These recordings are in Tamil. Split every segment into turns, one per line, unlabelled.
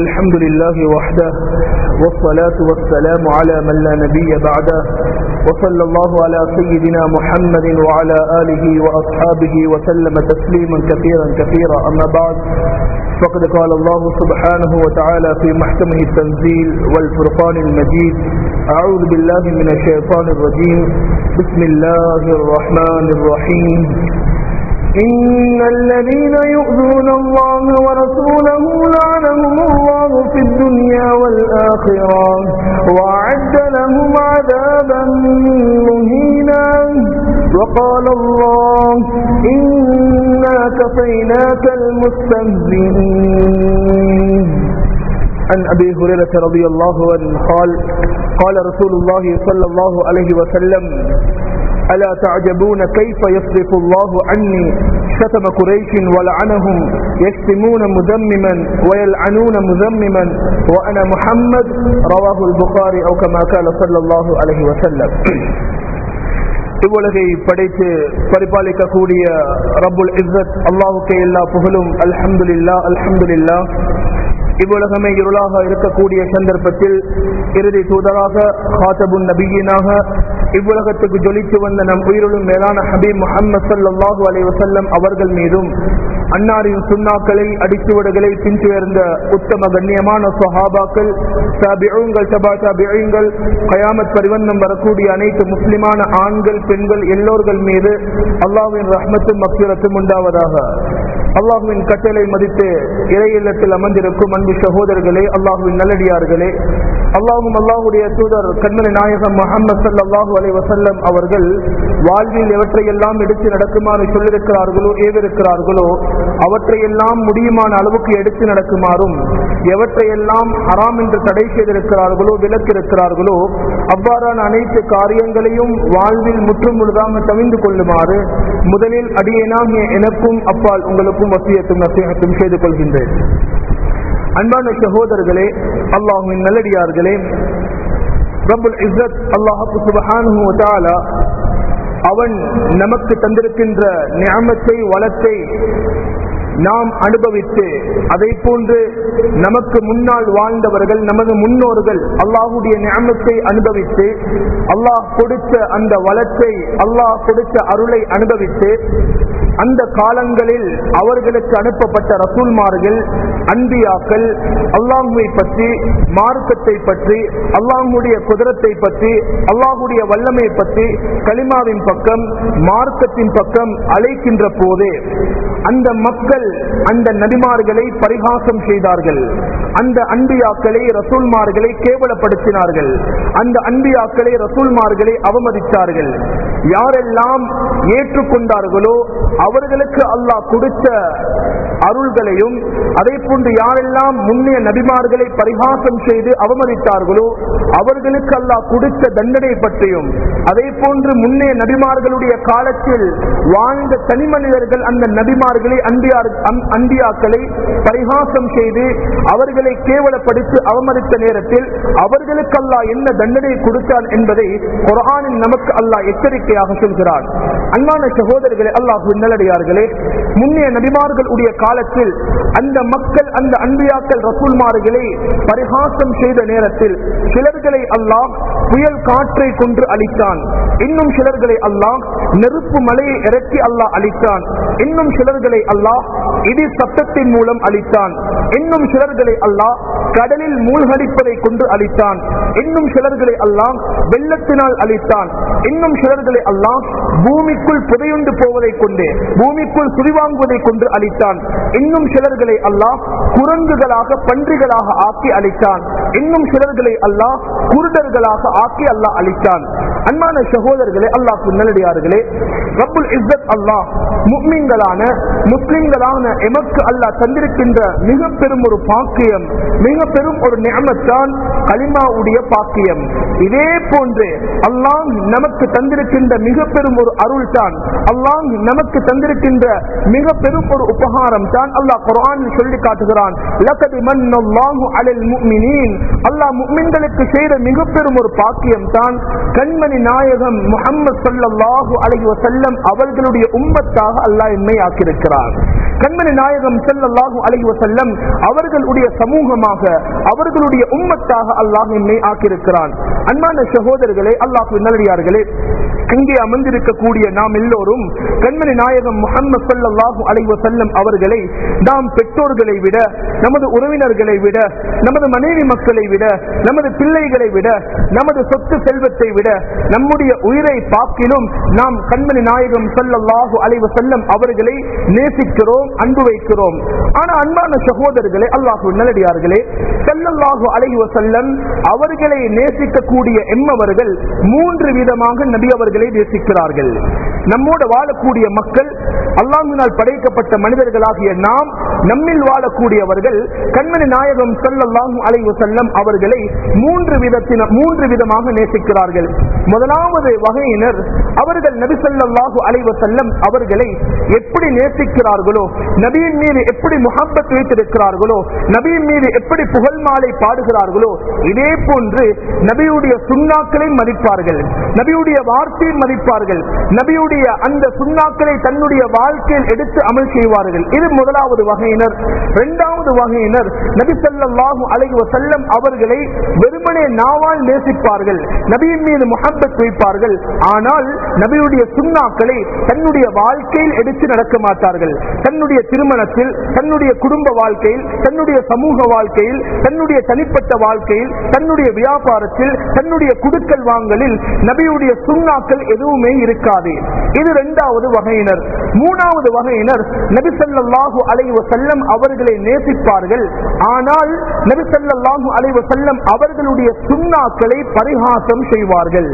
الحمد لله وحده والصلاة والسلام على من لا نبي بعده وصلى الله على سيدنا محمد وعلى آله وأصحابه وسلم تسليما كثيرا كثيرا. أما بعد فقد قال الله سبحانه وتعالى في محكمه التنزيل والفرقان المجيد أعوذ بالله من الشيطان الرجيم. بسم الله الرحمن الرحيم. إن الذين يؤذون الله ورسوله لعنهم الله في الدنيا والآخرة وأعد لهم عذابا مهينا. وقال الله إنا كفيناك المستهزئين. عن أبي هريرة رضي الله عنه قال قال رسول الله صلى الله عليه وسلم ألا تعجبون كيف يصرف الله عني شتم قريش ولعنهم يشتمون مذمما ويلعنون مذمما وأنا محمد رواه البخاري أو كما قال صلى الله عليه وسلم இவ்வுலகை படைத்து பரிபாலிக்கக்கூடிய ரப்புல் இஸ்ஸத் அல்லாஹுக்கே எல்லா புகழும் அல்ஹம்துலில்லா அல்ஹம்துலில்லா இவ்வுலகமே இருளாக இருக்கக்கூடிய சந்தர்ப்பத்தில் இறுதி தூதராக ஹாத்தபுன் நபியினாக இவ்வுலகத்துக்கு ஜொலித்து வந்த நம் உயிரிலும் மேலான ஹபீப் முஹம்மது சல்லாஹூ அலி வசல்லம் அவர்கள் மீதும் அன்னாரின் சுண்ணாக்களை அடிச்சுவடுகளை பின்துயர்ந்த உத்தம கண்ணியமான சொஹாபாக்கள் தாபிழுங்கள் தபா தாபிழுங்கள் கயாமத் பரிவந்தம் வரக்கூடிய அனைத்து முஸ்லிமான ஆண்கள் பெண்கள் எல்லோர்கள் மீது அல்லாவின் ரஹ்மத்தும் மக்சூரத்தும் உண்டாவதாக. அல்லாஹுவின் கட்டளை மதித்து இறை இல்லத்தில் அமர்ந்திருக்கும் அன்பு சகோதரர்களே அல்லாஹுவின் நல்லடியார்களே அல்லாஹும் அல்லாஹுடைய தூதர் கண்மணி நாயகம் முகமது சல்லாஹூ அலை வசல்லம் அவர்கள் வாழ்வில் எவற்றையெல்லாம் எடுத்து நடக்குமாறு சொல்லியிருக்கிறார்களோ ஏவிருக்கிறார்களோ அவற்றையெல்லாம் முடியுமான அளவுக்கு எடுத்து நடக்குமாறும் எவற்றையெல்லாம் அறாம் என்று தடை செய்திருக்கிறார்களோ விலக்கிருக்கிறார்களோ அவ்வாறான அனைத்து காரியங்களையும் வாழ்வில் முற்றும் முழுதாக தவிந்து கொள்ளுமாறு முதலில் அடியேனாகிய எனக்கும் அப்பால் உங்களுக்கும் வசியத்தும் நசீகத்தும் செய்து கொள்கின்றேன். அன்பான சகோதரர்களே அல்லாஹுவின் நல்லடியார்களே ரபுல் இஸ்ரத் அல்லாஹு சுபஹானு அவன் நமக்கு தந்திருக்கின்ற ஞாபத்தை வளத்தை நாம் அனுபவித்து அதை போன்று நமக்கு முன்னால் வாழ்ந்தவர்கள் நமது முன்னோர்கள் அல்லாஹுடைய ஞாபத்தை அனுபவித்து அல்லாஹ் கொடுத்த அந்த வளத்தை அல்லாஹ் கொடுத்த அருளை அனுபவித்து அந்த காலங்களில் அவர்களுக்கு அனுப்பப்பட்ட ரசூல்மார்கள் அன்பியாக்கள் அல்லாஹுவை பற்றி மார்க்கத்தை பற்றி அல்லாஹுடைய குதிரத்தை பற்றி அல்லாஹுடைய வல்லமை பற்றி கலிமாவின் பக்கம் மார்க்கத்தின் பக்கம் அழைக்கின்ற போதே அந்த மக்கள் அந்த நபிமார்களை பரிகாசம் செய்தார்கள். அந்த அன்பியாக்களை ரசூல்மார்களை கேவலப்படுத்தினார்கள். அந்த அன்பியாக்களை ரசூல்மார்களை அவமதித்தார்கள். யாரெல்லாம் ஏற்றுக்கொண்டார்களோ அவர்களுக்கு அல்லாஹ் கொடுத்த அருள்களையும் அதே போன்று யாரெல்லாம் முன்னைய நபிமார்களை பரிகாசம் செய்து அவமதித்தார்களோ அவர்களுக்கு அல்லாஹ் கொடுத்த தண்டனை பற்றியும் அதே போன்று முன்னைய நபிமார்களுடைய காலத்தில் வாழ்ந்த தனி மனிதர்கள் அந்த நபிமார்களை அன்பியார் அன்பியாக்களை பரிகாசம் செய்து அவர்களை கேவலப்படுத்தி அவமதித்த நேரத்தில் அவர்களுக்கு அல்லா என்ன தண்டனை கொடுத்தான் என்பதை குரானில் நமக்கு அல்லாஹ் எச்சரிக்கையாக சொல்கிறான். அன்பான சகோதரர்களே அல்லாஹு நல்லடியார்களே முன்னைய நபிமார்களுடைய காலத்தில் அந்த மக்கள் அந்த அன்பியாக்கள் ரசூல்மார்களை பரிகாசம் செய்த நேரத்தில் சிலர்களை அல்லாஹ் புயல் காற்றை கொன்று அளித்தான் இன்னும் சிலர்களை அல்லாஹ் நெருப்பு மலையை இறக்கி அல்லாஹ் அளித்தான் இன்னும் சிலர்களை அல்லாஹ் இடி சத்தத்தின் மூலம் அளித்தான் இன்னும் சிலர்களை அல்லாஹ் கடலில் மூழ்கடிப்பதை கொண்டு அளித்தான் இன்னும் சிலர்களை அல்லாம் வெள்ளத்தினால் அளித்தான் இன்னும் சிலர்களை அல்லாஹ் பூமிக்குள் புதையுண்டு போவதை கொண்டு பூமிக்குள் சுரிவாங்குவதை கொண்டு அளித்தான் இன்னும் சிலர்களை அல்லாஹ் குரங்குகளாக பன்றிகளாக ஆக்கி அளித்தான் இன்னும் சிலர்களை அல்லாஹ் குருடர்களாக ஆக்கி அல்லாஹ் அளித்தான் அன்பான சகோதரர்களே அல்லாஹ் நல்லடியார்களே ரப்புல் இஸ்ஸத் அல்லாஹ் முக்மீன்களான முஸ்லிம்களான எமக்கு அல்லாஹ் தந்திருக்கின்ற மிக பெரும் ஒரு பாக்கியம் மிக பெரும் ஒரு நியமத்தான் களிமாவுடைய பாக்கியம். இதே போன்று அல்லாஹ் நமக்கு தந்திருக்கின்ற மிக பெரும் ஒரு அருள் தான் அல்லாஹ் நமக்கு தந்திருக்கின்ற மிக பெரும் ஒரு உபகாரம் தான் அல்லாஹ் குரான் சொல்லி காட்டுகிறான். அலல் அல்லாஹ் முக்மின்களுக்கு செய்த மிக பெரும் ஒரு பாக்கியம் தான் கண்மணி நாயகம் முகமது ஸல்லல்லாஹு அலைஹி வஸல்லம் அவர்களுடைய உம்மத்தாக அல்லாஹ் என்னை ஆக்கியிருக்கிறார். கண்மணி நாயகம் செல்லல்லாகும் அலைஹி செல்லம் அவர்களுடைய சமூகமாக அவர்களுடைய உம்மத்தாக அல்லாஹ் என்னை ஆக்கியிருக்கிறான். அன்பான சகோதரர்களே அல்லாஹு நல்லடியார்களே இங்கே அமர்ந்திருக்கக்கூடிய நாம் எல்லோரும் கண்மணி நாயகம் முகம்மது ஸல்லல்லாஹு அலைஹி செல்லம் அவர்களை நாம் பெற்றோர்களை விட நமது உறவினர்களை விட நமது மனைவி மக்களை விட நமது பிள்ளைகளை விட நமது சொத்து செல்வத்தை விட நம்முடைய உயிரை பாக்கிலும் நாம் கண்மணி நாயகம் ஸல்லல்லாஹு அழைவ செல்லம் அவர்களை நேசிக்கிறோம். அன்பு வைக்கிறோம். ஆனா அன்பான சகோதரர்களே அல்லாஹு நல்லடியார்களே செல்லல்லாஹு அலைஹி வஸல்லம் அவர்களை நேசிக்கக்கூடிய எம்மவர்கள் மூன்று விதமாக நபி அவர்களை நேசிக்கிறார்கள். நம்மோடு வாழக்கூடிய மக்கள் அல்லாஹினால் படைக்கப்பட்ட மனிதர்களாகிய நாம் நம்மில் வாழக்கூடியவர்கள் கண்மணி நாயகம் ஸல்லல்லாஹு அலைஹி செல்லம் அவர்களை மூன்று விதத்தின மூன்று விதமாக நேசிக்கிறார்கள். முதலாவது வகையினர் அவர்கள் நபி செல்லல்லாஹு அலைஹி செல்லம் அவர்களை எப்படி நேசிக்கிறார்களோ நபியின் மீது எப்படி முஹப்பத் வைத்திருக்கிறார்களோ நபியின் மீது எப்படி புகழ் மாலை பாடுகிறார்களோ இதே போன்று நபியுடைய சுண்ணாக்களை மதிப்பார்கள். நபியுடைய வார்த்தையை மதிப்பார்கள். நபியுடைய அந்த சுண்ணாக்களை தன்னுடைய வாழ்க்கையில் எடுத்து அமல் செய்வார்கள். இது முதலாவது வகையினர். இரண்டாவது வகையினர் நபி ஸல்லல்லாஹு அலைஹி செல்லம் அவர்களை வெறுமனே நாவால் நேசிப்பார்கள். நபியின் மீது முஹப்பத் வைப்பார்கள். ஆனால் நபியுடைய சுண்ணாக்களை தன்னுடைய வாழ்க்கையில் எடுத்து நடக்க மாட்டார்கள். தன்னுடைய திருமணத்தில் தன்னுடைய குடும்ப வாழ்க்கையில் தன்னுடைய சமூக வாழ்க்கையில் தன்னுடைய தனிப்பட்ட வாழ்க்கையில் தன்னுடைய வியாபாரத்தில் தன்னுடைய குடுக்கல் வாங்கலில் நபியுடைய சுண்ணாக்கள் எதுவுமே இருக்காது. இது இரண்டாவது வகையினர். மூணாவது வகையினர் நபிசல்லாஹு அலைவ செல்லம் அவர்களை நேசிப்பார்கள். ஆனால் நபிசல்லாஹு அலைவ செல்லம் அவர்களுடைய சுண்ணாக்களை பரிகாசம் செய்வார்கள்.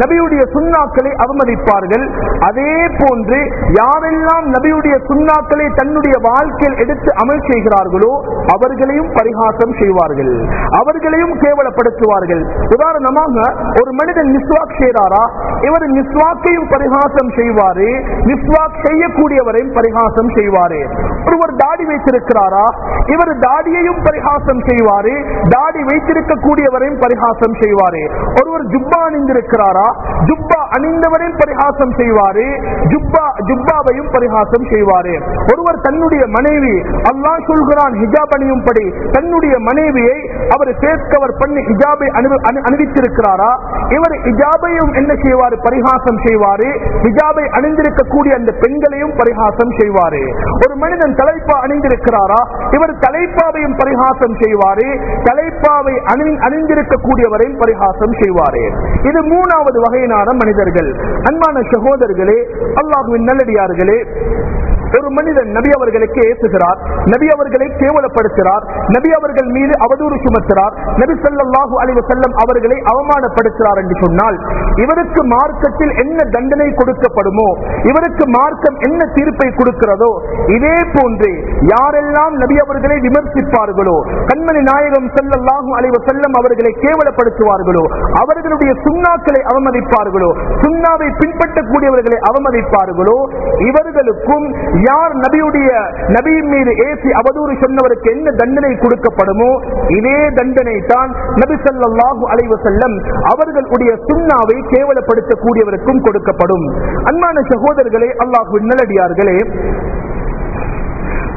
நபியுடைய சுண்ணாக்களை அவமதிப்பார்கள். அதே போன்று யாரெல்லாம் நபியுடைய சுண்ணாக்களை தன்னுடைய வாழ்க்கையில் எடுத்து அமல் செய்கிறார்களோ அவர்களையும் பரிகாசம் செய்வார்கள். அவர்களையும் கேவலப்படுத்துவார்கள். உதாரணமாக ஒரு மனிதன் மிஸ்வாக் செய்கிறாரா? இவர் மிஸ்வாக்கையும் பரிகாசம் செய்வாரு மிஸ்வாக் செய்யக்கூடியவரையும் பரிகாசம் செய்வாரு. ஒருவர் தாடி வைத்திருக்கிறாரா? இவர் தாடியையும் பரிகாசம் செய்வாரு தாடி வைத்திருக்கக்கூடியவரையும் பரிகாசம் செய்வாரு. ஒருவர் ஜுப்பா அணிந்திருக்கிறாரா? ஜுப்பா அணிந்தவரையும் பரிகாசம் செய்வாரு ஜுப்பா ஜுப்பாவையும் பரிகாசம் செய்வாரு. ஒருவர் தன்னுடைய மனைவி அல்லா சொல்கிறான் ஹிஜாப் அணியும்படி தன்னுடைய மனைவியை அவர் ஃபேஸ் கவர் பண்ணி ஹிஜாபை அணிவித்திருக்கிறாரா? இவர் ஹிஜாபையும் என்ன செய்வாரு? பரிகாசம் செய்வாரு. ஹிஜாபை அணிந்திருக்கக்கூடிய அந்த பெண்களையும் பரிகாசம் செய்வாரு. ஒரு மனிதன் தலைப்பா அணிந்திருக்கிறாரா? இவர் தலைப்பாவையும் பரிகாசம் செய்வாரு. தலைப்பாவை அணி அணிந்திருக்கக்கூடியவரையும் பரிகாசம் செய்வாரு. இது மூணாவது வகையினான மனிதர்கள். அன்பான சகோதரர்களே அல்லாஹுவின் நல்லடியார்களே ஒரு மனிதன் நபி அவர்களுக்கு ஏற்றுகிறார் நபி அவர்களை கேவலப்படுத்துகிறார் நபி அவர்கள் மீது அவதூறு சுமத்துகிறார் நபி ஸல்லல்லாஹு அலிவு செல்லம் அவர்களை அவமானப்படுத்துகிறார் என்று சொன்னால் இவருக்கு மார்க்கத்தில் என்ன தண்டனை கொடுக்கப்படுமோ இவருக்கு மார்க்கம் என்ன தீர்ப்பை கொடுக்கிறதோ இதே போன்று யாரெல்லாம் நபி அவர்களை விமர்சிப்பார்களோ கண்மணி நாயகம் செல்லல்லாஹு அலைஹி செல்லம் அவர்களை கேவலப்படுத்துவார்களோ அவர்களுடைய சுண்ணாக்களை அவமதிப்பார்களோ சுண்ணாவை பின்பற்றக்கூடியவர்களை அவமதிப்பார்களோ இவர்களுக்கும் யார் நபியுடைய நபியின் மீது ஏசி அவதூறு சொன்னவருக்கு என்ன தண்டனை கொடுக்கப்படுமோ இதே தண்டனை தான் நபி ஸல்லல்லாஹு அலைஹி செல்லம் அவர்களுடைய சுண்ணாவை கேவலப்படுத்தக்கூடியவருக்கும் கொடுக்கப்படும். அன்பான சகோதரர்களே அல்லாஹு நல்லடியார்களே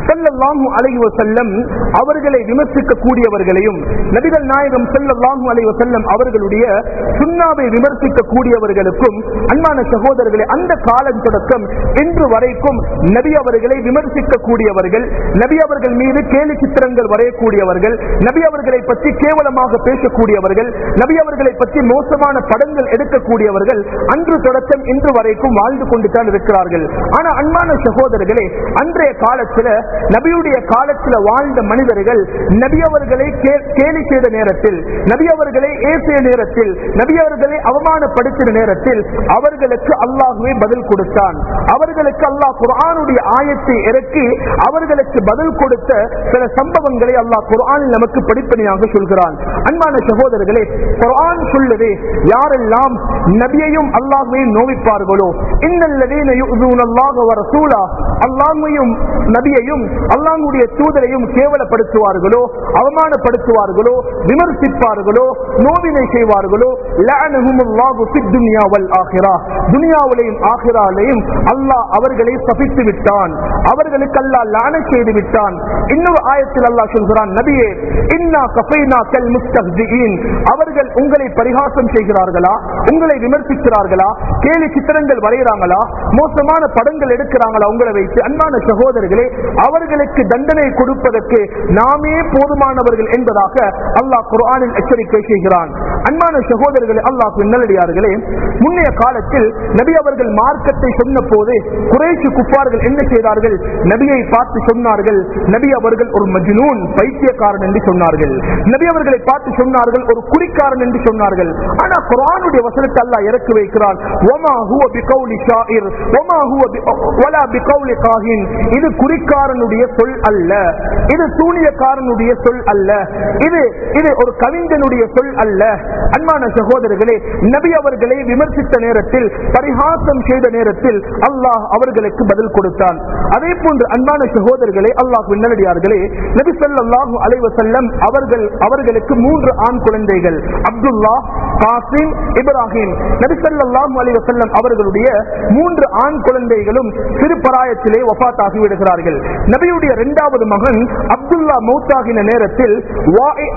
ஸல்லல்லாஹு அலைவ செல்லம் அவர்களை விமர்சிக்க கூடியவர்களையும் நபிகள் நாயகம் ஸல்லல்லாஹு அலைவ செல்லம் அவர்களுடைய சுண்ணாவை விமர்சிக்க கூடியவர்களுக்கும் அன்பான சகோதரர்களே அந்த காலம் தொடக்கம் இன்று வரைக்கும் நபி அவர்களை விமர்சிக்க கூடியவர்கள் நபி அவர்கள் மீது கேலி சித்திரங்கள் வரையக்கூடியவர்கள் நபி அவர்களை பற்றி கேவலமாக பேசக்கூடியவர்கள் நபி அவர்களை பற்றி மோசமான படங்கள் எடுக்கக்கூடியவர்கள் அன்று தொடக்கம் இன்று வரைக்கும் வாழ்ந்து கொண்டு தான் இருக்கிறார்கள். ஆனா அன்பான சகோதரர்களே அன்றைய காலத்தில் நபியுடைய காலத்தில் வாழ்ந்த மனிதர்கள் நபி அவர்களை கேலி செய்த நேரத்தில் நபி அவர்களை ஏசிய நேரத்தில் நபி அவர்களை அவமானப்படுத்தின நேரத்தில் அவர்களுக்கு அல்லாஹுவே பதில் கொடுத்தான். அவர்களுக்கு அல்லாஹ் குர்ஆனுடைய ஆயத்தை இறக்கி அவர்களுக்கு பதில் கொடுத்த சில சம்பவங்களை அல்லாஹ் குரான் நமக்கு படிப்படியாக சொல்கிறான். அன்பான சகோதரர்களே குரான் சொல்லுது யாரெல்லாம் நபியையும் அல்லாஹுவையும் நோவிப்பார்களோ இன்னல்லதீன யு'தூன நபியையும் அல்லாங்குடைய தூதரையும் கேவலப்படுத்துவார்களோ அவமானப்படுத்துவார்களோ விமர்சிப்பார்களோ நோவினை செய்வார்களோ துனியாவிலையும் ஆகிராலையும் அல்லாஹ் அவர்களை சபித்து விட்டான். அவர்களுக்கு அல்லாஹ் லான செய்து விட்டான். இன்னொரு ஆயத்தில் அல்லாஹ் சொல்கிறான் நபியே இன்னா கஃபைனா கல் முஸ்தஹ்தியின் அவர்கள் உங்களை பரிகாசம் செய்கிறார்களா? உங்களை விமர்சிக்கிறார்களா? கேலி சித்திரங்கள் வரைகிறாங்களா? மோசமான படங்கள் எடுக்கிறாங்களா? உங்களை வைத்து அன்பான சகோதரர்களே அவர்களுக்கு தண்டனை கொடுப்பதற்கு நாமே போதுமானவர்கள் என்பதாக அல்லாஹ் குர்ஆனில் எச்சரிக்கை செய்கிறான். அன்பான சகோதரர்களே அல்லாஹ் நல்லடியார்களே முன்னைய காலத்தில் நபி அவர்கள் மார்க்கத்தை சொன்ன போது குறைச்சு குப்பார்கள் என்ன செய்தார்கள்? நபியை பார்த்து சொன்னார்கள் நபி அவர்கள் ஒரு மஜ்னூன் பைத்தியக்காரன் என்று சொன்னார்கள். நபி அவர்களை பார்த்து சொன்னார்கள் ஒரு குறிக்காரன் என்று சொன்னார்கள். ஆனா குரானுடைய வசனத்தை அல்லா இறக்கி வைக்கிறான். ஒமா ஹுவ பிகௌலி ஷாயிர் ஒமா ஹுவ வலா பிகௌலி காஹின். இது குறிக்காரனுடைய சொல் அல்ல. இது சூனியக்காரனுடைய சொல் அல்ல. இது இது ஒரு கவிஞனுடைய சொல் அல்ல. அன்பான சகோதரர்களே நபி அவர்களை விமர்சித்த நேரத்தில் பரிகாசம் செய்த நேரத்தில் அல்லாஹ் அவர்களுக்கு பதில் கொடுத்தான். அதே போன்று அன்பான சகோதரர்களே அல்லாஹ் நல்லடியார்களே நபி ஸல்லல்லாஹு அலைஹி வஸல்லம் அவர்கள் அவர்களுக்கு மூன்று ஆண் குழந்தைகள். அப்துல்லா காசிம் இப்ராஹிம். நபி ஸல்லல்லாஹு அலைஹி அவர்களுடைய மூன்று ஆண் குழந்தைகளும் சிறு பராயத்திலே வஃபாத்தாகி விடுகிறார்கள். நபியுடைய இரண்டாவது மகன் அப்துல்லா மௌத்தாகின நேரத்தில் வாஇ-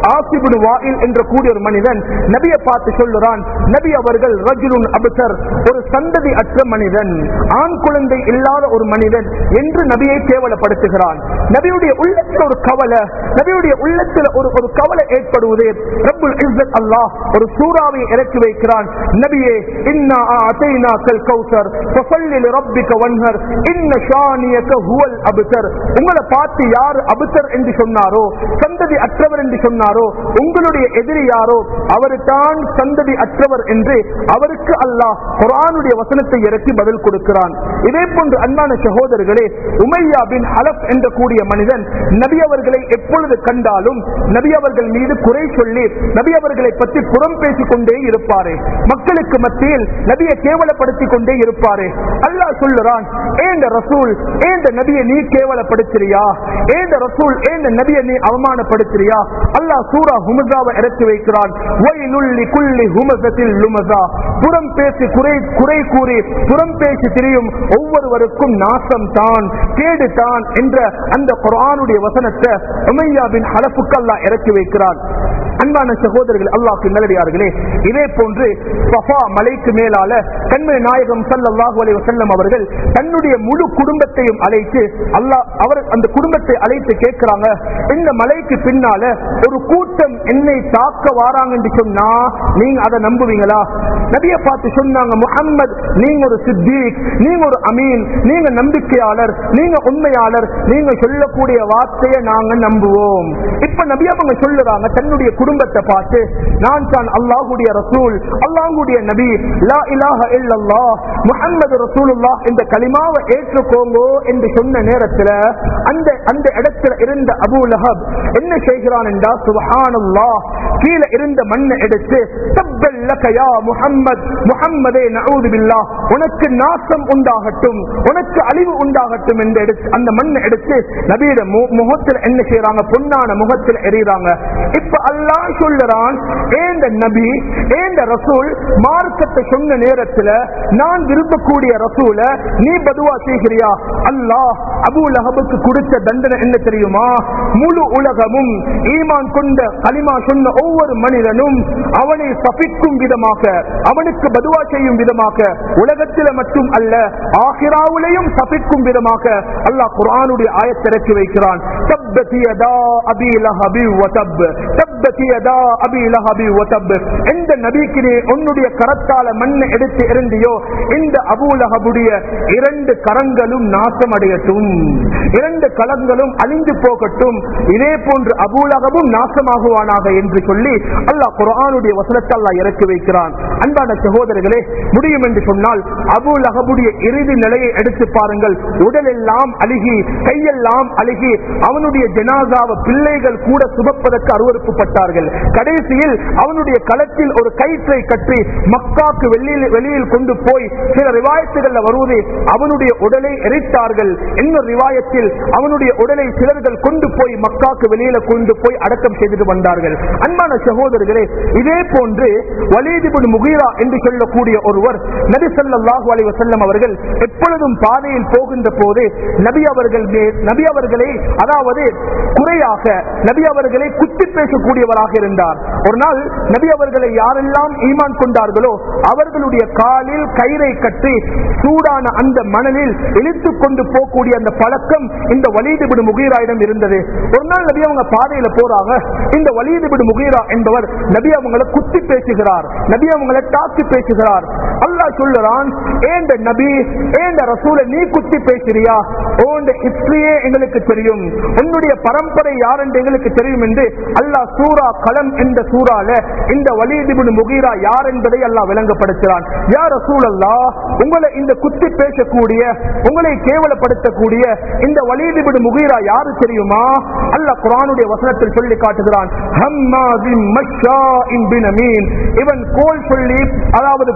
வாயில் என்ற கூடிய ஒரு மனிதன் நபியை பார்த்து சொல்லுறான் நபி அவர்கள் ரஜுலுன் அபுசர் ஒரு சந்ததி அற்ற மனிதன் ஆண் குழந்தை இல்லாத ஒரு மனிதன் என்று நபியை கேவலப்படுத்துகிறான். நபியுடைய உள்ளத்தில் ஒரு கவலை நபியுடைய உள்ளத்தில் ஒரு ஒரு கவலை ஏற்படுவது ரப்புல் இஸ்ஸத் அல்லாஹ் ஒரு சூறாவை இறக்கி வைக்கிறான். நபியே இன்னா ஆதைனாக்கல் கௌசர் ஃபஸல்லி லிரப்பிக வன்ஹர் இன்ன ஷானியக ஹுவல் அபுசர் உங்களை பார்த்து யார் அபுத்தர் என்று சொன்னாரோ சந்ததி அற்றவர் என்று சொன்னாரோ உங்களுடைய எதிரி யாரோ அவர்தான் சந்ததி அற்றவர் என்று அவருக்கு அல்லாஹ் குரானுடைய வசனத்தை இறக்கி பதில் கொடுக்கிறான். இதே போன்று அன்பான சகோதரர்களே உமையா பின் அலப் என்ற கூடிய மனிதன் நபி அவர்களை எப்பொழுது கண்டாலும் நபி அவர்கள் மீது குறை சொல்லி நபி அவர்களை பற்றி புறம் பேசிக் கொண்டே இருப்பாரே. மக்களுக்கு மத்தியில் நபியை கேவலப்படுத்திக் கொண்டே இருப்பாரே. அல்லாஹ் சொல்லுறான் ஏந்த ரசூல் ஏந்த நபியை நீ அவமானப்படுத்துறியா? ஏந்த ரசூல் ஏந்த நபியை நீ அவமானப்படுத்துறியா? அல்லாஹ் சூரா ஹுமசாவை இறக்கி வைக்கிறான். குள்ளி புறம் பேசி குறை குறை கூறி புறம் பேசி திரியும் ஒவ்வொருவருக்கும் நாசம் தான் கேடு தான் என்ற அந்த குரானுடைய வசனத்தை உமையாவின் பின் இறக்கி வைக்கிறான். அன்பான சகோதரர்கள் அல்லாஹ்க்கு நல்லடியார்களே இதே போன்று சஃபா மலைக்கு மேலால கண்மணி நாயகம் ஸல்லல்லாஹு அலைஹி வஸல்லம் அவர்கள் தன்னுடைய முழு குடும்பத்தையும் அழைத்து அல்லாஹ் அவர் அந்த குடும்பத்தை அழைத்து கேட்கிறாங்க இந்த மலைக்கு பின்னால ஒரு கூட்டம் என்னை தாக்க வாராங்கன்னு சொன்னா நீங்க அதை நம்புவீங்களா? நபிய பார்த்து சொன்னாங்க முஹம்மது நீங்க ஒரு சித்தீக் நீங்க ஒரு அமீன் நீங்க நம்பிக்கையாளர் நீங்க உண்மையாளர் நீங்க சொல்லக்கூடிய வார்த்தையை நாங்க நம்புவோம். இப்ப நபி அவங்க சொல்லுறாங்க தன்னுடைய குடும்பத்தை பார்த்து நான் தான் அல்லாஹுடைய ரசூல் அல்லாஹுடைய நபி லா இலாஹ இல்லல்லாஹ் முஹம்மது ரசூலுல்லாஹ் இந்த களிமாவை ஏற்றுக்கோங்கோ என்று சொன்ன நேரத்தில் அந்த அந்த இடத்துல இருந்த அபு லஹப் என்ன செய்கிறான் என்றா சுப்ஹானல்லாஹ் கீழே இருந்த மண்ணை எடுத்து தப்பல் லக யா முஹம்மத் முஹம்மதே உனக்கு நாசம் உண்டாகட்டும் உனக்கு அழிவு உண்டாகட்டும் என்று எடுத்து அந்த மண்ணை எடுத்து நபீட முகத்தில் என்ன செய்யறாங்க பொன்னான முகத்தில் எறிகிறாங்க. இப்ப அல்லாஹ் சொல்லுறான் ஏந்த நபி ஏந்த ரசூல்? மார்க்கத்தை சொன்ன நேரத்துல நான் விரும்பக்கூடிய ரசூல நீ பதுவா செய்கிறியா? அல்லாஹ் அபூ லஹபுக்கு கொடுத்த தண்டனை என்ன தெரியுமா? முழு உலகமும் ஈமான் கொண்ட களிமா சொன்ன ஒவ்வொரு மனிதனும் அவனை சபிக்கும் விதமாக அவனுக்கு பதுவா செய்யும் விதமாக உலகத்தில மட்டும் அல்ல ஆகிராவிலையும் சபிக்கும் விதமாக அல்லாஹ் குரானுடைய ஆயத்திறக்கி வைக்கிறான். தப்பத் யதா லஹபி வதப் தப்பத் யதா அபீ லஹபி வதப் எந்த நபிக்கு நீ உன்னுடைய கரத்தால மண்ணை எடுத்து எறிந்தியோ இந்த அபூ லஹபுடைய இரண்டு கரங்களும் நாசம் அடையட்டும் இரண்டு கலங்களும் அழிந்து போகட்டும். இதே போன்று அபூலகமும் நாசமாகுவானாக என்று சொல்லி அல்லாஹ் குரானுடைய வசனத்தை அல்லாஹ் இறக்கி வைக்கிறான். அன்பான சகோதரர்களே முடியும் என்று சொன்னால் அபூலகபுடைய இறுதி நிலையை எடுத்து பாருங்கள். உடலெல்லாம் அழுகி கையெல்லாம் அழுகி அவனுடைய ஜனாசாவை பிள்ளைகள் கூட சுமப்பதற்கு அருவறுப்பு செய்தார்கள் கடைசியில் அவனுடைய களத்தில் ஒரு கயிற்றை கட்டி மக்காக்கு வெளியில் வெளியில் கொண்டு போய் சில ரிவாயத்துகள்ல வருவது அவனுடைய உடலை எரித்தார்கள். என்ன ரிவாயத்தில் அவனுடைய உடலை சிலர்கள் கொண்டு போய் மக்காக்கு வெளியில கொண்டு போய் அடக்கம் செய்துட்டு வந்தார்கள். அன்பான சகோதரர்களே இதே போன்று வலிதிபுன் முகீரா என்று சொல்லக்கூடிய ஒருவர் நபி ஸல்லல்லாஹு அலைஹி வஸல்லம் அவர்கள் எப்பொழுதும் பாதையில் போகின்ற போது நபி அவர்கள் நபி அவர்களை அதாவது குறையாக நபி அவர்களை குத்தி பேசக்கூடியவராக இருந்தார். ஒரு நாள் நபி அவர்களை யாரெல்லாம் ஈமான் கொண்டார்களோ அவர்களுடைய காலில் கயிறை கட்டி சூடான அந்த மணலில் இழுத்துக் கொண்டு போகக்கூடிய அந்த பழக்கம் இந்த வலீதுபிடு முகீராயிடம் இருந்தது. ஒரு நாள் நபி அவங்க பாதையில போறாங்க. இந்த வலீதுபிடு முகீரா என்பவர் நபி அவங்களை குத்தி பேசுகிறார். நபி அவங்களை தாக்கி பேசுகிறார். அல்லாஹ் சொல்லுறான் ஏண்ட நபி ஏண்ட ரசூலை நீ குத்தி பேசுறியா? ஓண்ட ஹிஸ்டரியே எங்களுக்கு தெரியும். உன்னுடைய பரம்பரை யார் என்று எங்களுக்கு தெரியும் என்று அல்லாஹ் சூரா களம் என்ற சூறால இந்த வலீதிபின் முகீரா யார் என்பதை அல்லாஹ் விளங்கப்படுத்துகிறான். யார் சூழல்லா உங்களை இந்த குத்தி பேசக்கூடிய உங்களை கேவலப்படுத்தக்கூடிய இந்த வலீதிபின் முகீரா யாரு தெரியுமா? அல்லாஹ் குரானுடைய வசனத்தில் சொல்லி காட்டுகிறான். இவன் கோல் சொல்லி அதாவது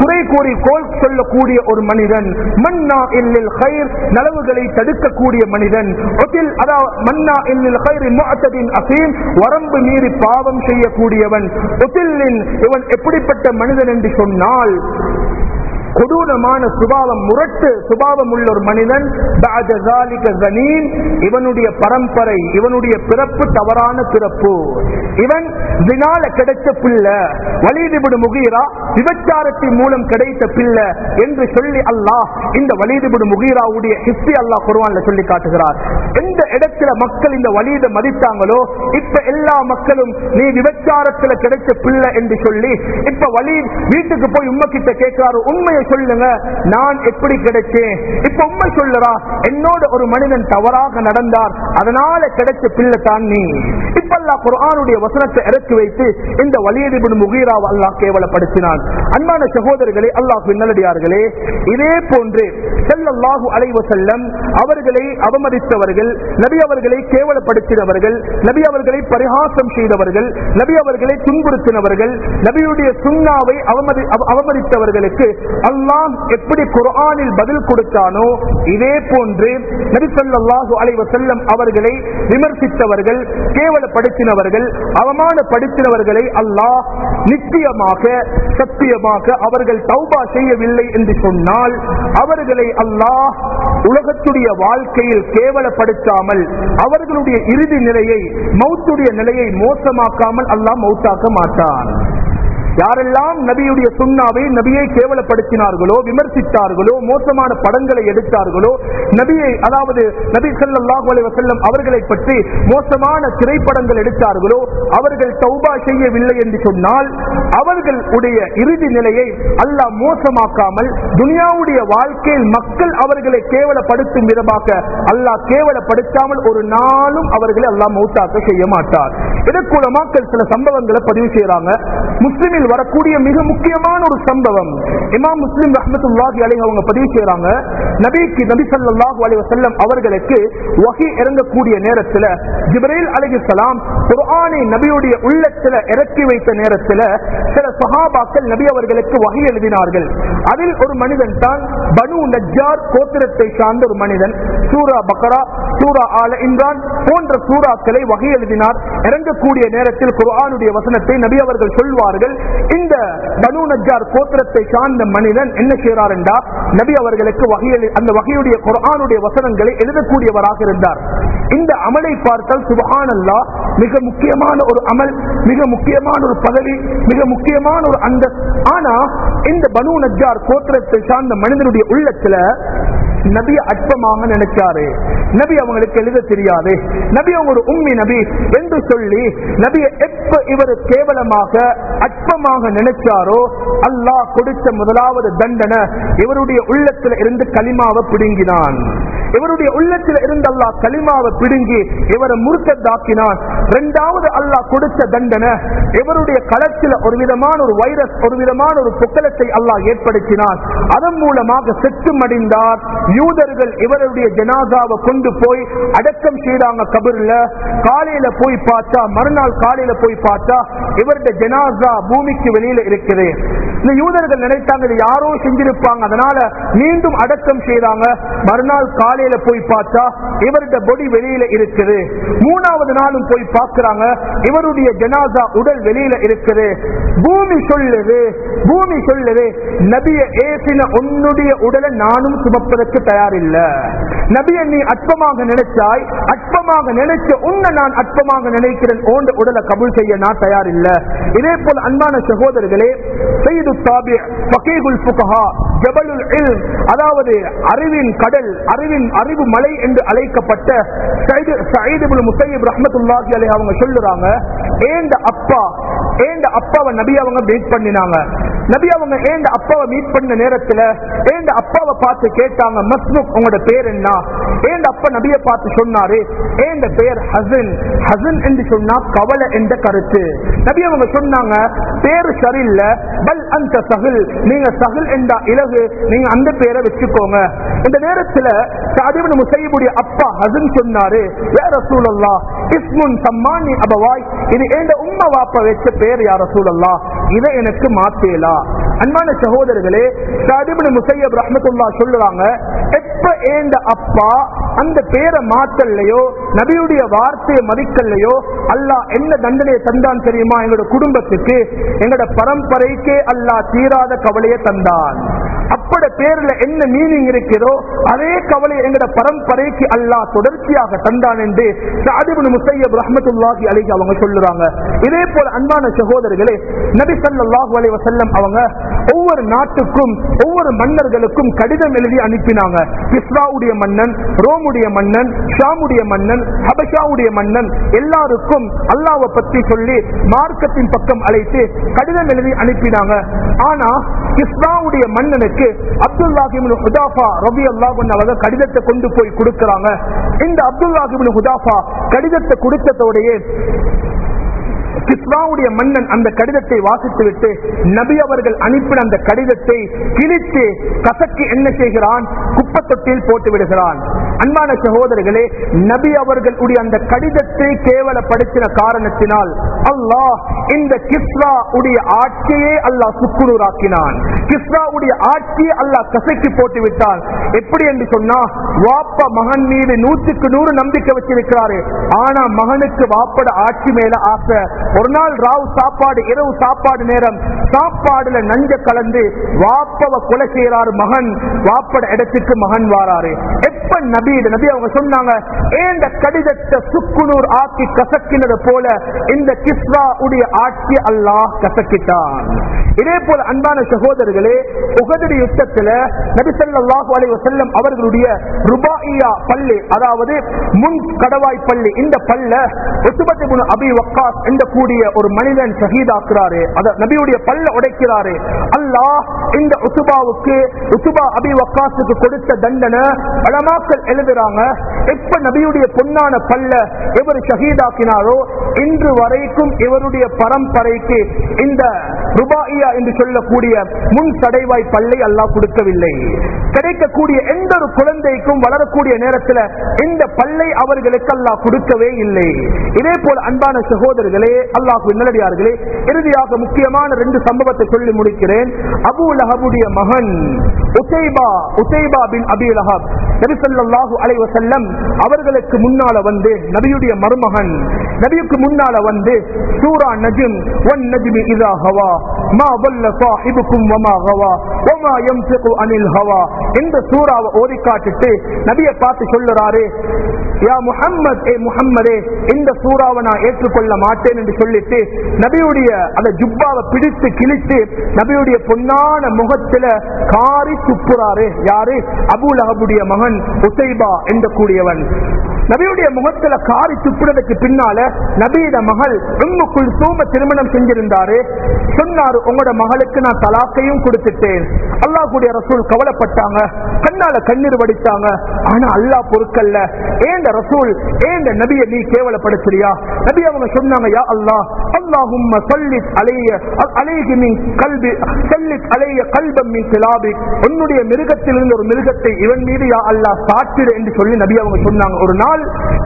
குறை கூறி கோல் சொல்லக்கூடிய ஒரு மனிதன். மன்னா இல்லில் கயிர் நலவுகளை தடுக்கக்கூடிய மனிதன். அதாவது மன்னா இல்லில் கயிறு முஅத்ததின் அசீம். வரம்பு மீறி பாவம் செய்யக்கூடியவன். இவன் எப்படிப்பட்ட மனிதன் என்று சொன்னால் கொடூரமான சுபாவம் முரட்டு சுபாவம் உள்ள ஒரு மனிதன் இவனுடைய பரம்பரை இவனுடைய பிறப்பு தவறான பிறப்பு. இவன் வினால கிடைச்ச பிள்ளை வலிதுபிடு முகீரா விபச்சாரத்தின் மூலம் கிடைத்த பிள்ளை என்று சொல்லி அல்லாஹ் இந்த வலிதுபிடு முகீராவுடைய ஹிஸ்டி அல்லாஹ் குருவான்ல சொல்லி காட்டுகிறார். எந்த இடத்துல மக்கள் இந்த வலிதை மதித்தாங்களோ இப்ப எல்லா மக்களும் நீ விபச்சாரத்துல கிடைச்ச பிள்ளை என்று சொல்லி இப்ப வலி வீட்டுக்கு போய் உண்மை கிட்ட கேட்கிறாரு உண்மையை சொல்லுங்க நான் எப்படி கிடைச்சேன் இப்ப உண்மை சொல்லுறா என்னோட ஒரு மனிதன் தவறாக நடந்தார் அதனால கிடைச்ச பிள்ளை தான் நீ. இப்ப அல்லாஹ் குர்ஆனுடைய வசனத்தை இறக்கி வைத்து இந்த கேவலப்படுத்தினான். அன்பான சகோதரர்களே அல்லாஹ் நல்லடியார்களே இதே போன்று அவர்களை அவமதித்தவர்கள் நபி அவர்களை கேவலப்படுத்தினவர்கள் நபி அவர்களை பரிகாசம் செய்தவர்கள் நபி அவர்களை துன்புறுத்தினவர்கள் நபியுடைய சுண்ணாவை அவமதி அவமதித்தவர்களுக்கு அல்லாஹ் எப்படி குர்ஆனில் பதில் கொடுத்தானோ இதே போன்று நபி அலைவ செல்லம் அவர்களை விமர்சித்தவர்கள் கேவலப்படுத்தினவர்கள் அவமானப்படுத்தினவர்களை அல்லாஹ் நிச்சயமாக சத்தியமாக அவர்கள் தௌபா செய்யவில்லை என்று சொன்னால் அவர்களை அல்லாஹ் உலகத்துடைய வாழ்க்கையில் கேவலப்படுத்தாமல் அவர்களுடைய இறுதி நிலையை மௌத்துடைய நிலையை மோசமாக்காமல் அல்லாஹ் மௌத்தாக்க மாட்டான். யாரெல்லாம் நபியுடைய சுண்ணாவை நபியை கேவலப்படுத்தினார்களோ விமர்சித்தார்களோ மோசமான படங்களை எடுத்தார்களோ நபியை அதாவது நபி சொல்லாஹு அலைவசல்லம் அவர்களை பற்றி மோசமான திரைப்படங்கள் எடுத்தார்களோ அவர்கள் தௌபா செய்யவில்லை என்று சொன்னால் அவர்களுடைய இறுதி நிலையை அல்லாஹ் மோசமாக்காமல் துனியாவுடைய வாழ்க்கையில் மக்கள் அவர்களை கேவலப்படுத்தும் விதமாக அல்லாஹ் கேவலப்படுத்தாமல் ஒரு நாளும் அவர்களை அல்லாஹ் மௌத்தாக்க செய்ய மாட்டார். இதற்கு மக்கள் சில சம்பவங்களை பதிவு செய்யறாங்க முஸ்லிமில் வரக்கூடிய மிக முக்கியமான ஒரு சம்பவம். இமாம் முஸ்லிம் ரஹமத்துல்லாஹி அலி அவங்க பதிவு செய்யறாங்க நபிக்கு நபி சல்லாஹு அலி வசல்லம் அவர்களுக்கு வகி இறங்கக்கூடிய நேரத்தில் ஜிப்ரேல் அலி சலாம் குர்ஆனை நபியுடைய உள்ளத்துல இறக்கி வைத்த நேரத்தில் சில சஹாபாக்கள் நபி அவர்களுக்கு வகி எழுதினார்கள். அதில் ஒரு மனிதன் தான் பனு நஜ்ஜார் கோத்திரத்தை சார்ந்த ஒரு மனிதன் சூரா பக்ரா சூரா ஆல இம்ரான் போன்ற சூறாக்களை வகை எழுதினார். இறங்கக்கூடிய நேரத்தில் குர்ஆனுடைய வசனத்தை நபி அவர்கள் சொல்வார் சொல்வார்கள் இந்த பனு நஜார் கோத்திரத்தை சார்ந்த மனிதன் என்ன செய்கிறார் என்றார்? நபி அவர்களுக்கு வகையில் அந்த வகையுடைய குரானுடைய வசனங்களை எழுதக்கூடியவராக இருந்தார். இந்த அமலை பார்த்தால் சுபஹானல்லா மிக முக்கியமான ஒரு அமல் மிக முக்கியமான ஒரு பதவி மிக முக்கியமான ஒரு அந்த ஆனா இந்த பனு நஜார் கோத்திரத்தை சார்ந்த மனிதனுடைய உள்ளத்துல நபி அற்பமாக நினைச்சாரு. நபி அவங்களுக்கு எழுத தெரியாது. நபி அவங்க ஒரு உண்மை நபி என்று சொல்லி நபியை எப்ப இவர் கேவலமாக அற்பமாக நினைச்சாரோ அல்லாஹ் கொடுத்த முதலாவது தண்டனை இவருடைய உள்ளத்துல இருந்து களிமாவை பிடுங்கினான். இவருடைய உள்ளத்துல இருந்து அல்லாஹ் களிமாவை பிடுங்கி இவரை முறுக்கத்தாக்கினான் இரண்டாவது அல்லாஹ் கொடுத்த தண்டனை இவருடைய களத்தில் ஒரு விதமான ஒரு வைரஸ் ஒரு விதமான ஒரு புக்கலத்தை அல்லாஹ் ஏற்படுத்தினான். அதன் மூலமாக செத்து மடிந்தார் யூதர்கள் இவருடைய ஜனாதாவை கொண்டு போய் அடக்கம் செய்தாங்க கபர்ல. காலையில போய் பார்த்தா மறுநாள் காலையில போய் பார்த்தா இவருடைய ஜனாதா பூமிக்கு வெளியில இருக்குது. இந்த யூதர்கள் நினைத்தாங்க இது யாரோ செஞ்சிருப்பாங்க. அதனால மீண்டும் அடக்கம் செய்தாங்க. மறுநாள் காலையில போய் பார்த்தா இவருடைய பொடி வெளியில இருக்குது. மூணாவது நாளும் போய் பார்க்கிறாங்க இவருடைய ஜனாதா உடல் வெளியில இருக்குது. பூமி சொல்லுது பூமி சொல்லுது நபிய ஏசின உன்னுடைய உடலை நானும் சுமப்பதற்கு تيار الله. நபியை நீ அற்பமாக நினைச்சாய் அற்பமாக நினைச்ச உன்னை நான் அற்பமாக நினைக்கிறேன் ஓண்ட உடலை கபூல் செய்ய நான் தயார் தயாரில்ல. இதே போல் அன்பான சகோதரர்களே செய்து தாபி ஃபகீகுல் புகஹா ஜபலுல் இல்ம் அதாவது அறிவின் கடல் அறிவின் அறிவு மலை என்று அழைக்கப்பட்ட சயீது சயீது இப்னு முஸையிப் ரஹ்மத்துல்லாஹி அலைஹி அவங்க சொல்லுறாங்க ஏண்ட அப்பா ஏண்ட அப்பாவை நபி அவங்க மீட் பண்ணினாங்க. நபி அவங்க ஏண்ட அப்பாவை மீட் பண்ண நேரத்துல ஏண்ட அப்பாவை பார்த்து கேட்டாங்க மஸ்முக் உங்களோட பேர் என்ன? ஏண்ட அப்பா நபியை பார்த்து சொன்னாரு? ஏண்ட பெயர் ஹசன்? ஹசன் என்று சொன்னா கவலை என்ற கருத்து. நபி அவங்க சொன்னாங்க பேரு சரியில்லை பல் அந்த சகில். நீங்க சகில் என்றா இலகு நீங்க அந்த பேரை வச்சுக்கோங்க. இந்த நேரத்துல சாதிபன் முசைபுடைய அப்பா ஹசன் சொன்னாரு வேற சூழல்லா இஸ்முன் சம்மானி அபவாய். இது ஏண்ட உண்மை வாப்பா வச்ச பேர் யார சூழல்லா இதை எனக்கு மாத்தேலா. அன்பான சகோதரர்களே சாதிபன் முசையப் ரஹ்மத்துல்லா சொல்லுவாங்க எப்ப ஏண்ட அப்பா அந்த பேரை மாத்தல்லையோ நபியுடைய வார்த்தையை மதிக்கல்லையோ அல்லாஹ் என்ன தண்டனையை தந்தான் தெரியுமா? எங்களோட குடும்பத்துக்கு எங்களோட பரம்பரைக்கு அல்லாஹ் தீராத கவலையை தந்தான். அப்பட பேர்ல என்ன மீனிங் இருக்கிறதோ அதே கவலை எங்கட பரம்பரைக்கு அல்லாஹ் தொடர்ச்சியாக தந்தான் என்று சாதிபுன் முசையப் ரஹமத்துல்லாஹி அலிஹி அவங்க சொல்லுறாங்க. இதே போல அன்பான சகோதரர்களே நபி ஸல்லல்லாஹு அலி வசல்லம் அவங்க ஒவ்வொரு நாட்டுக்கும் ஒவ்வொரு மன்னர்களுக்கும் கடிதம் எழுதி அனுப்பினாங்க. இஸ்ராவுடைய மன்னன் ரோமுடைய மன்னன் ஷாமுடைய மன்னன் ஹபஷாவுடைய மன்னன் எல்லாருக்கும் அல்லாஹ்வை பத்தி சொல்லி மார்க்கத்தின் பக்கம் அழைத்து கடிதம் எழுதி அனுப்பினாங்க. ஆனா இஸ்லாவுடைய மன்னனுக்கு அப்துல்லாஹிபின் ஹுதாஃபா ரபி அல்லாஹன் அவங்க கடிதத்தை கொண்டு போய் கொடுக்கிறாங்க. இந்த அப்துல்லாஹிபின் ஹுதாஃபா கடிதத்தை கொடுத்ததோடையே கிஸ்ராவுடைய மன்னன் அந்த கடிதத்தை வாசித்து விட்டு நபி அவர்கள் அனுப்பின அந்த கடிதத்தை கிழித்து கசக்கி என்ன செய்கிறான்? குப்பத்தொட்டியில் போட்டு விடுகிறான். அன்பான சகோதரர்களே நபி அவர்களுடைய அந்த கடிதத்தை கேவலப்படுத்தின காரணத்தினால் அல்லாஹ் இந்த கிஸ்ரா உடைய ஆட்சியே அல்லாஹ் சுக்குநூறாக்கினான். கிஸ்ரா உடைய ஆட்சியை அல்லாஹ் கசக்கி போட்டு விட்டான் எப்படி என்று சொன்னா வாப்ப மகன் மீது நூற்றுக்கு நூறு நம்பிக்கை வச்சிருக்கிறாரு. ஆனா மகனுக்கு வாப்பட ஆட்சி மேல ஆசை. ஒரு நாள் ராவ் சாப்பாடு இரவு சாப்பாடு நேரம் சாப்பாடுல நஞ்ச கலந்து வாப்பவ கொலை செய்யறாரு மகன். வாப்பட இடத்துக்கு மகன் வாராரு. எப்ப நபீடு நபி அவங்க சொன்னாங்க ஏந்த கடிதத்தை சுக்குனூர் ஆக்கி கசக்கினது போல இந்த கிஸ்ரா உடைய ஆட்சி அல்லாஹ் கசக்கிட்டான். இதே போல அன்பான சகோதரர்களே உகதடி யுத்தத்துல நபிசல்லாஹு அலைவ செல்லம் அவர்களுடைய ருபாயியா பள்ளி அதாவது முன் கடவாய் பள்ளி இந்த பல்ல ஒத்துபத்தி இப்னு அபி வக்காஸ் என்ற கூடிய ஒரு மனிதன் ஷஹீதாக்குறாரு. அத நபியுடைய பல்ல உடைக்கிறாரு. அல்லாஹ் இந்த உசுபாவுக்கு உசுபா அபி வக்காசுக்கு கொடுத்த தண்டனை பலமாக்கள் எழுதுறாங்க எப்ப நபியுடைய பொன்னான பல்ல இவர் ஷஹீதாக்கினாரோ இன்று வரைக்கும் இவருடைய பரம்பரைக்கு இந்த ருபாயியா என்று சொல்லக்கூடிய முன் தடைவாய் பல்லை அல்லாஹ் கொடுக்கவில்லை. கிடைக்கக்கூடிய எந்த ஒரு குழந்தைக்கும் வளரக்கூடிய நேரத்தில் இந்த பல்லை அவர்களுக்கு அல்லாஹ் கொடுக்கவே இல்லை. இதே போல் அன்பான சகோதரர்களே அல்லாஹு நல்லடியார்களே இறுதியாக முக்கியமான ரெண்டு சம்பவத்தை சொல்லி முடிக்கிறேன். அபு லஹபுடைய மகன் உசைபா உசைபா பின் அபி லஹப் நபி சல்லாஹூ அலைவசல்லம் அவர்களுக்கு முன்னால வந்து நபியுடைய மருமகன் நபியுக்கு முன்னால வந்து சூரா நஜிம் ஒன் நஜிமி இதா ஹவா மா வல்ல சாஹிபுக்கும் வமா ஹவா வமா யம்சிகு அனில் ஹவா இந்த சூறாவை ஓடி காட்டிட்டு நபியை பார்த்து சொல்லுறாரு யா முஹம்மத் ஏ முஹம்மதே இந்த சூறாவை நான் ஏற்றுக்கொள்ள மாட்டேன் என்று சொல்லிட்டு நபியுடைய அந்த ஜுப்பாவை பிடித்து கிழித்து நபியுடைய பொன்னான முகத்துல காரி துப்புறாரு. யாரு? அபுல் அஹபுடைய மகன் உசை உசைபா என்று கூடியவன். நபியுடைய முகத்துல காரி துப்புறதுக்கு பின்னால நபியிட மகள் உம்முக்குள் தூம திருமணம் செஞ்சிருந்தாரு. சொன்னாரு உங்களோட மகளுக்கு நான் தலாக்கையும் கொடுத்துட்டேன். அல்லாஹ் கூடிய ரசூல் கவலைப்பட்டாங்க. கண்ணால கண்ணீர் வடித்தாங்க. ஆனா அல்லாஹ் பொருட்கள்ல ஏந்த ரசூல்? ஏண்ட நபிய நீ கேவலப்படுத்துறியா? நபி அவங்க சொன்னாங்க யா அல்லாஹ் அல்லாஹும் சல்லித் அலைய அலைகி மின் கல்வி சல்லித் அலைய கல்பம் மின் சிலாபி உன்னுடைய மிருகத்திலிருந்து ஒரு மிருகத்தை இவன் மீது யா அல்லாஹ் சாற்றிடு என்று சொல்லி நபி அவங்க சொன்னாங்க. ஒரு நாள்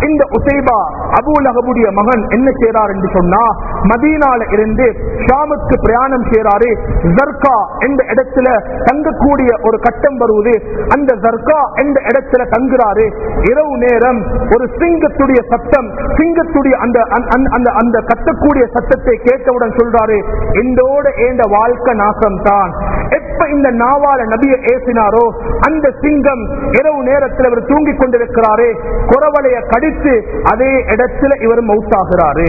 இந்த உசைபா அபூ லஹபுடைய மகன் என்ன செய்றார் என்று சொன்னா மதீனால இருந்து ஷாமுக்கு பிரயாணம் செய்யறாரு ஜர்கா என்ற இடத்துல தங்கக்கூடிய ஒரு கட்டம் வருவது அந்த ஜர்கா என்ற இடத்துல தங்குறாரு. இரவு நேரம் ஒரு சிங்கத்துடைய சத்தம் சிங்கத்துடைய அந்த அந்த- அந்த- அந்த கத்தக்கூடிய சத்தத்தை கேட்டவுடன் சொல்றாரு இந்தோட ஏந்த வாழ்க்கை நாசம் தான் எப்ப இந்த நாவால நபியை ஏசினாரோ அந்த சிங்கம் இரவு நேரத்தில் அவர் தூங்கிக் கொண்டிருக்கிறாரே குறவ குறவலைய கடித்து அதே இடத்துல இவர் மவுத்தாகிறாரு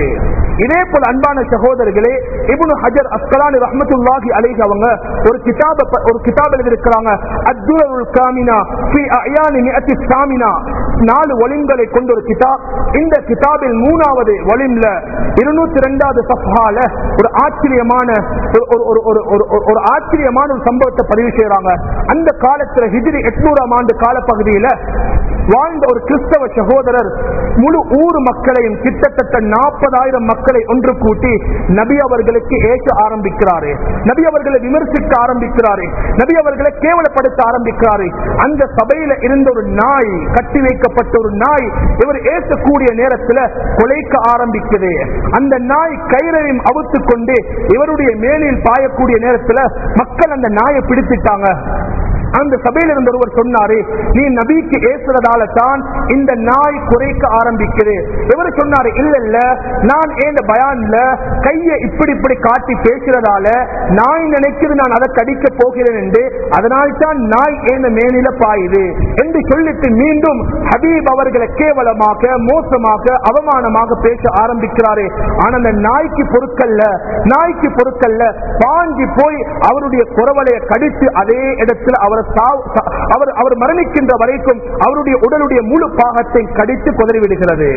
இதே போல அன்பான சகோதரர்களே இபுனு ஹஜர் அஸ்கலானி ரஹமத்துல்லாஹி அலைஹி அவங்க ஒரு கிதாப ஒரு கிதாப் எழுதியிருக்கிறாங்க. அத்துருல் காமினா ஃபி அயானி மிஅத்தி சாமினா நாலு ஒலிம்களை கொண்ட ஒரு கிதாப். இந்த கிதாபில் மூணாவது ஒலிம்ல இருநூத்தி ரெண்டாவது சஃபால ஒரு ஆச்சரியமான ஒரு- ஒரு- ஒரு- ஒரு- ஒரு- ஒரு- ஆச்சரியமான ஒரு சம்பவத்தை பதிவு செய்யறாங்க அந்த காலத்துல ஹிஜிரி எட்நூறாம் ஆண்டு காலப்பகுதியில வாழ்ந்த ஒரு கிறிஸ்தவ சகோதரர் முழு ஊர் மக்களையும் கிட்டத்தட்ட நாற்பதாயிரம் மக்கள் ஒன்று கூட்டி நபி அவர்களுக்கு ஏற்ற ஆரம்பிக்கிறாரு நபி அவர்களை விமர்சிக்க ஆரம்பிக்கிறாரு நபி அவர்களை கேவலப்படுத்த ஆரம்பிக்கிறாரு. அந்த சபையில இருந்த ஒரு நாய் கட்டி வைக்கப்பட்ட ஒரு நாய் இவர் ஏற்கக்கூடிய நேரத்தில் கொலைக்க ஆரம்பிக்குது. அந்த நாய் கயிறையும் அவுத்து கொண்டு இவருடைய மேலில் பாயக்கூடிய நேரத்தில் மக்கள் அந்த நாயை பிடித்துட்டாங்க. அந்த சபையில் இருந்த ஒருவர் சொன்னாரு நீ நபிக்கு ஏசுறதால தான் இந்த நாய் குறைக்க ஆரம்பிக்குது. இவர் சொன்னாரு இல்ல இல்ல நான் ஏன் பயான்ல கையை இப்படி இப்படி காட்டி பேசுறதால நாய் நினைக்கிறது நான் அதை கடிக்க போகிறேன் என்று. அதனால் தான் நாய் ஏன் மேனில பாயுது. என்று சொல்லிட்டு மீண்டும் ஹபீப் அவர்களை கேவலமாக மோசமாக அவமானமாக பேச ஆரம்பிக்கிறாரு. ஆனா அந்த நாய்க்கு பொருட்கள்ல நாய்க்கு பொருட்கள்ல பாஞ்சி போய் அவருடைய குரவலையை கடித்து அதே இடத்துல அவர் அவர் அவர் மரணிக்கின்ற வரைக்கும் அவருடைய உடலுடைய முழு பாகத்தை கடித்து குதறிவிடுகிறது.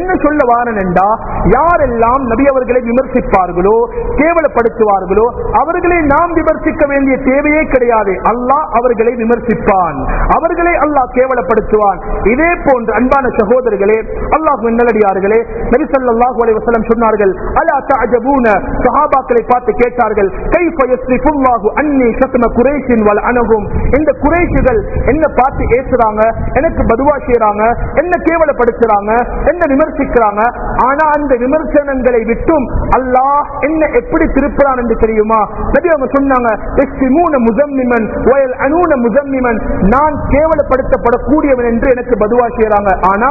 என்ன சொல்ல வாரன் என்றா யாரெல்லாம் நபி அவர்களை விமர்சிப்பார்களோ கேவலப்படுத்துவார்களோ அவர்களை நாம் விமர்சிக்க வேண்டிய தேவையே கிடையாது. அல்லாஹ் அவர்களை விமர்சிப்பான். அவர்களை அல்லாஹ் கேவலப்படுத்துவான். இதே போன்று அன்பான சகோதரர்களே அல்லாஹ் நல்லடியார்களே நபி ஸல்லல்லாஹு அலைஹி சொன்னார்கள் அலா தாஜபூன சஹாபாக்களை பார்த்து கேட்டார்கள் கைஃப யஸ்ரிஃபுல்லாஹு அன்னி சத்ம குரைஷின் வல் அணுகும் இந்த குறைஷிகள் என்ன பார்த்து ஏசுறாங்க எனக்கு பதுவா செய்யறாங்க என்ன கேவலப்படுத்துறாங்க என்ன விமர்சிக்கிறாங்க ஆனா அந்த விமர்சனங்களை விட்டும் அல்லாஹ் என்ன எப்படி திருப்புறான் என்று தெரியுமா? நபி அவங்க சொன்னாங்க "யஸ்திமூன முஸம்மிமன் வயல் அனூன முஸம்மிமன் நான் கேவலப்படுத்தப்படக்கூடியவன் என்று எனக்கு பதுவா செய்யறாங்க ஆனா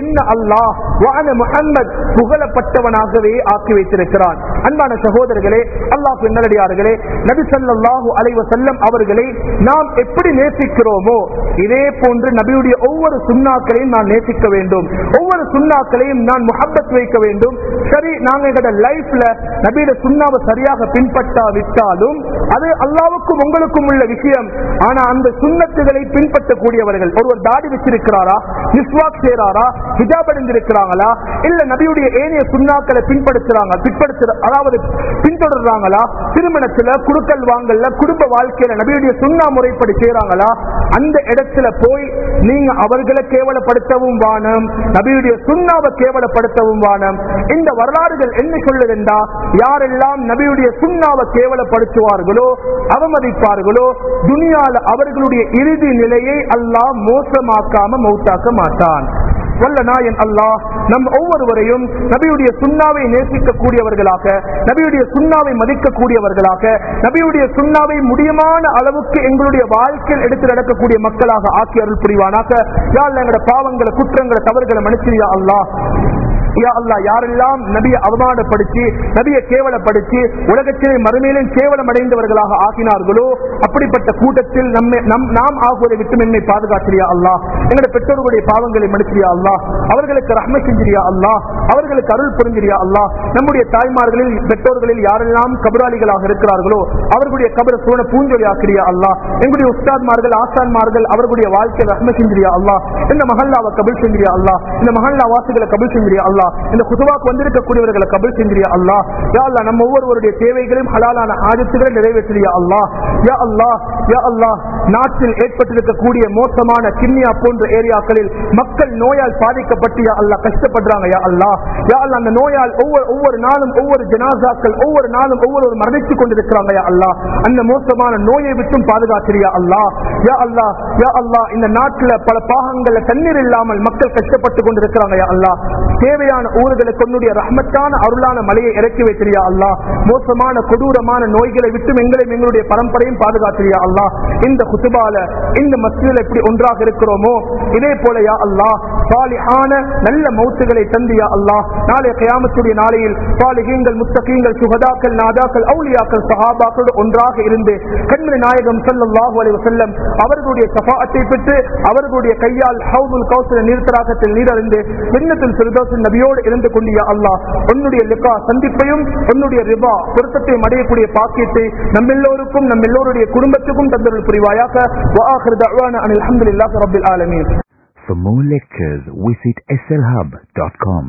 என்ன அல்லாஹ் வான முஹம்மத் புகழப்பட்டவனாகவே ஆக்கி வைத்திருக்கிறான். அன்பான சகோதரர்களே அல்லாஹ் நல்லடியார்களே நபி ஸல்லல்லாஹு அலைஹி வஸல்லம் அவர்களை நாம் எப்படி நேசிக்கிறோமோ இதே போன்று நபியுடைய ஒவ்வொரு சுண்ணாக்களையும் நான் நேசிக்க வேண்டும். ஒவ்வொரு சுண்ணாக்களையும் நான் முகப்பத் வைக்க வேண்டும். சரி நாங்க எங்களோட லைஃப்ல நபியோட சுண்ணாவை சரியாக பின்பற்றாவிட்டாலும் அது அல்லாவுக்கும் உங்களுக்கும் உள்ள விஷயம். ஆனா அந்த சுண்ணத்துகளை பின்பற்றக்கூடியவர்கள் ஒருவர் தாடி வச்சிருக்கிறாரா விஸ்வாக் சேராரா ஹிஜாப் அடைந்திருக்கிறாங்களா இல்ல நபியுடைய ஏனைய சுண்ணாக்களை பின்படுத்துறாங்க பின்படுத்துற அதாவது பின்தொடர்றாங்களா திருமணத்துல குடுக்கல் வாங்கல்ல குடும்ப வாழ்க்கையில நபியுடைய சுண்ணா முறைப்படி செய்றாங்களா? அந்த இடத்துல போய் நீங்க அவர்களை கேவலப்படுத்தவும் வானம் நபியுடைய சுண்ணாவை கேவலப்படுத்தவும் வானம். இந்த வரலாறுகள் என்ன சொல்லுதுண்டா யாரெல்லாம் நபியுடைய சுண்ணாவை கேவலப்படுத்துவார்களோ அவமதிப்பார்களோ துனியால அவர்களுடைய இறுதி நிலையை அல்லாம் மோசமாக்காம மௌத்தாக்க மாட்டான். வல்ல நாயன் அல்லாஹ். நம் ஒவ்வொருவரையும் நபியுடைய சுண்ணாவை நேசிக்கக்கூடியவர்களாக நபியுடைய சுண்ணாவை மதிக்கக்கூடியவர்களாக நபியுடைய சுண்ணாவை முடியுமான அளவுக்கு எங்களுடைய வாழ்க்கையில் எடுத்து நடக்கக்கூடிய மக்களாக ஆக்கி அருள் புரிவானாக. யாழ் எங்களோட பாவங்களை குற்றங்களை தவறுகளை மன்னிச்சியா அல்லாஹ். யாரெல்லாம் நபியை அவமானப்படுத்தி நபியை கேவலப்படுத்தி உலகத்திலே மறுமையிலும் கேவலம் அடைந்தவர்களாக ஆக்கினார்களோ அப்படிப்பட்ட கூட்டத்தில் நம்மை நம் நாம் ஆகுவதை விட்டு என்னை பாதுகாத்திரியா அல்லா. எங்களுடைய பெற்றோர்களுடைய பாவங்களை மன்னிச்சிரியா அல்லா. அவர்களுக்கு ரஹ்மை செஞ்சிரியா அல்லா. அவர்களுக்கு அருள் புரிஞ்சிரியா அல்லா. நம்முடைய தாய்மார்களில் பெற்றோர்களில் யாரெல்லாம் கபராளிகளாக இருக்கிறார்களோ அவர்களுடைய கபர சூழ பூஞ்சொலி ஆக்கிரியா எங்களுடைய உஸ்தாத்மார்கள் ஆசான்மார்கள் அவர்களுடைய வாழ்க்கையை ரஹ்மை செஞ்சிரியா அல்லா. இந்த மஹல்லாவை கபில் செஞ்சிரியா அல்லா. இந்த மஹல்லா வாசிகளை கபில் செஞ்சிரியா அல்லா இந்த குதுவாக்கு வந்திருக்கக்கூடியவர்களை கபல் செஞ்சிரியா அல்லா யா அல்லா நம்ம ஒவ்வொருவருடைய தேவைகளையும் ஹலாலான ஆதித்துகளை நிறைவேற்றியா அல்லா யா அல்லா யா அல்லா நாட்டில் ஏற்பட்டிருக்கக்கூடிய மோசமான கிண்ணியா போன்ற ஏரியாக்களில் மக்கள் நோயால் பாதிக்கப்பட்டு யா அல்லா கஷ்டப்படுறாங்க யா அல்லா யா அல்லா அந்த நோயால் ஒவ்வொரு ஒவ்வொரு நாளும் ஒவ்வொரு ஜனாசாக்கள் ஒவ்வொரு நாளும் ஒவ்வொரு மரணித்துக் கொண்டிருக்கிறாங்க யா அல்லா அந்த மோசமான நோயை விட்டும் பாதுகாத்திரியா அல்லா யா அல்லா யா அல்லா இந்த நாட்டில் பல பாகங்கள்ல தண்ணீர் இல்லாமல் மக்கள் கஷ்டப்பட்டு கொண்டிருக்கிறாங்க யா அல்லா அல்லாஹ் தேவையான ஊர்களுக்கு உன்னுடைய ரஹ்மத்தான அருளான மலையை இறக்கி வைத்திரியா அல்லா மோசமான கொடூரமான நோய்களை விட்டும் எங்களையும் எங்களுடைய பரம்பரையும் பாதுகாத்திரியா அல்லா இந்த குத்துபால இந்த மத்தியில் எப்படி ஒன்றாக இருக்கிறோமோ இதே போலயா அல்லா அல்லாஹ் சாலிஹான நல்ல மௌத்துகளை தந்தியா அல்லா நாளைய கயாமத்துடைய நாளையில் சாலிஹீங்கள் முத்தகீங்கள் சுகதாக்கள் நாதாக்கள் அவுலியாக்கள் சஹாபாக்களோடு ஒன்றாக இருந்து கண்மணி நாயகம் சல்லாஹு அலைஹி வஸல்லம் அவர்களுடைய சஃபாத்தை பெற்று அவர்களுடைய கையால் ஹவுதுல் கௌசல நீர்த்தராகத்தில் நீரறிந்து ஜன்னத்துல் நபி உண்மையோடு இருந்து கொண்டிய அல்லா உன்னுடைய லிகா சந்திப்பையும் உன்னுடைய ரிபா பொருத்தத்தையும் அடையக்கூடிய பாக்கியத்தை நம்ம எல்லோருக்கும் நம்ம எல்லோருடைய குடும்பத்துக்கும் தந்தருள் புரிவாயாக
For more lectures, visit slhub.com.